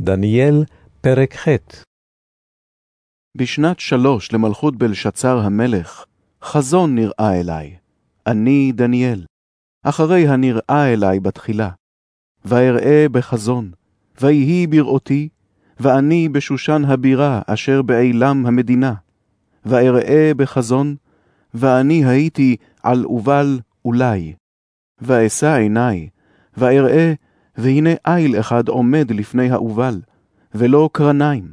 דניאל, פרק ח' בשנת שלוש למלכות בלשצר המלך, חזון נראה אלי, אני דניאל, אחרי הנראה אלי בתחילה. ואראה בחזון, ויהי בראותי, ואני בשושן הבירה אשר בעילם המדינה. ואראה בחזון, ואני הייתי על אובל אולי. ואשא עיני, ואראה, והנה איל אחד עומד לפני האובל, ולא קרניים,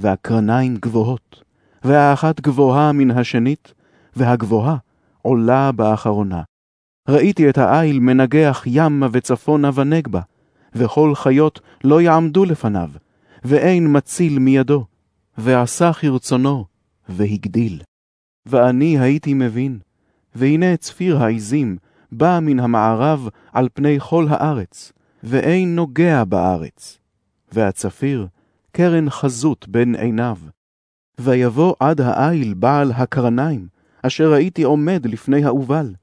והקרניים גבוהות, והאחת גבוהה מן השנית, והגבוהה עולה באחרונה. ראיתי את האיל מנגח ימה וצפונה ונגבה, וכל חיות לא יעמדו לפניו, ואין מציל מידו, ועשה כרצונו, והגדיל. ואני הייתי מבין, והנה צפיר העזים בא מן המערב על פני כל הארץ, ואין נוגע בארץ. והצפיר, קרן חזות בין עיניו. ויבוא עד האיל בעל הקרניים, אשר ראיתי עומד לפני האובל,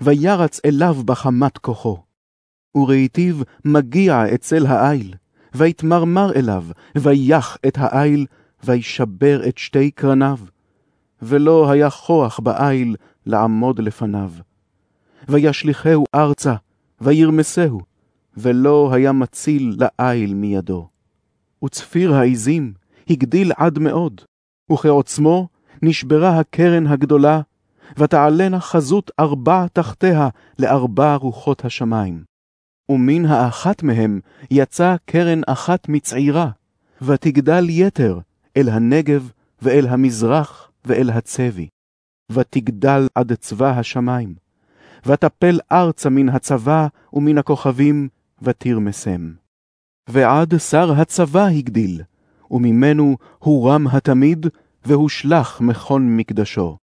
וירץ אליו בחמת כוחו. וראיתיו מגיע אצל האיל, ויתמרמר אליו, ויח את האיל, וישבר את שתי קרניו. ולא היה כוח באיל לעמוד לפניו. וישליכהו ארצה, וירמסהו, ולא היה מציל לאיל מידו. וצפיר העזים הגדיל עד מאוד, וכעוצמו נשברה הקרן הגדולה, ותעלנה חזות ארבע תחתיה לארבע רוחות השמיים. ומן האחת מהם יצא קרן אחת מצעירה, ותגדל יתר אל הנגב ואל המזרח ואל הצבי. ותגדל עד צבא השמיים, ותפל ארצה מן הצבא ומן הכוכבים, ותרמסם. ועד שר הצבא הגדיל, וממנו הורם התמיד, והושלך מכון מקדשו.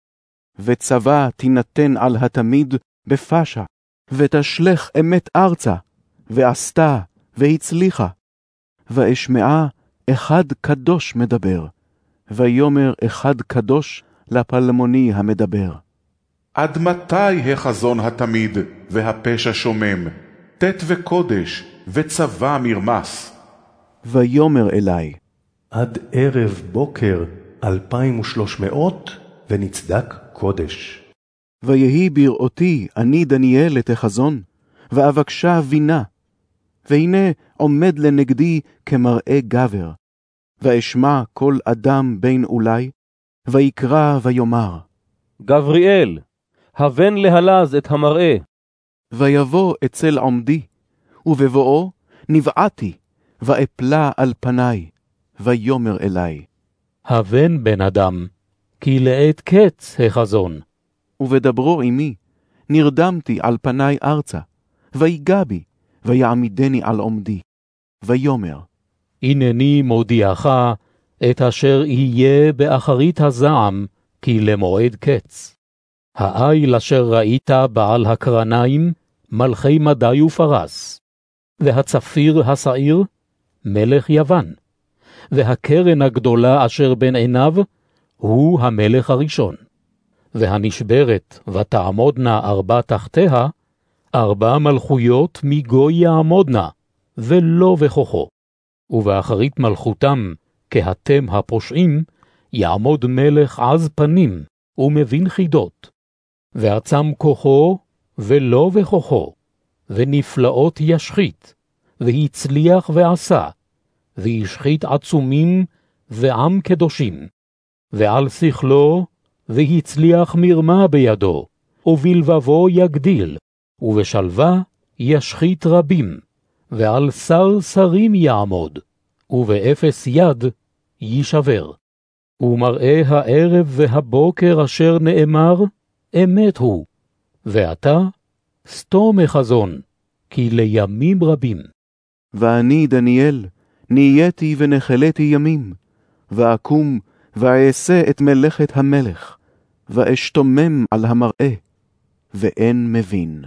וצבא תינתן על התמיד בפשע, ותשלך אמת ארצה, ועשתה, והצליחה. ואשמעה אחד קדוש מדבר, ויאמר אחד קדוש לפלמוני המדבר. עד מתי החזון התמיד והפשע שומם, ט' וקודש וצבא מרמס? ויאמר אלי, עד ערב בוקר אלפיים ושלוש מאות, ונצדק קודש. ויהי בראותי אני דניאל את החזון, ואבקשה בינה. והנה עומד לנגדי כמראה גבר. ואשמע כל אדם בין אולי, ויקרא ויאמר, גבריאל, הבן להלז את המראה. ויבוא אצל עומדי, ובבואו נבעתי, ואפלה על פניי, ויאמר אלי. הבן בן אדם, כי לעת קץ החזון. ובדברו עמי, נרדמתי על פניי ארצה, ויגע בי, ויעמידני על עומדי. ויאמר, הנני מודיעך את אשר יהיה באחרית הזעם, כי למועד קץ. האיל אשר ראית בעל הקרניים, מלכי מדי ופרס, והצפיר השעיר, מלך יוון, והקרן הגדולה אשר בין עיניו, הוא המלך הראשון. והנשברת ותעמודנה ארבע תחתיה, ארבע מלכויות מגוי יעמודנה, ולא בכוחו. ובאחרית מלכותם, כהתם הפושעים, יעמוד מלך עז פנים, ומבין חידות. ועצם כוחו, ולא בכוחו, ונפלאות ישחית, והצליח ועשה, והשחית עצומים, ועם קדושים. ועל שכלו, והצליח מרמה בידו, ובלבבו יגדיל, ובשלווה ישחית רבים, ועל שר שרים יעמוד, ובאפס יד יישבר. ומראה הערב והבוקר אשר נאמר, אמת הוא, ועתה סתום החזון, כי לימים רבים. ואני, דניאל, נהייתי ונחלתי ימים, ואקום ואעשה את מלאכת המלך, ואשתומם על המראה, ואין מבין.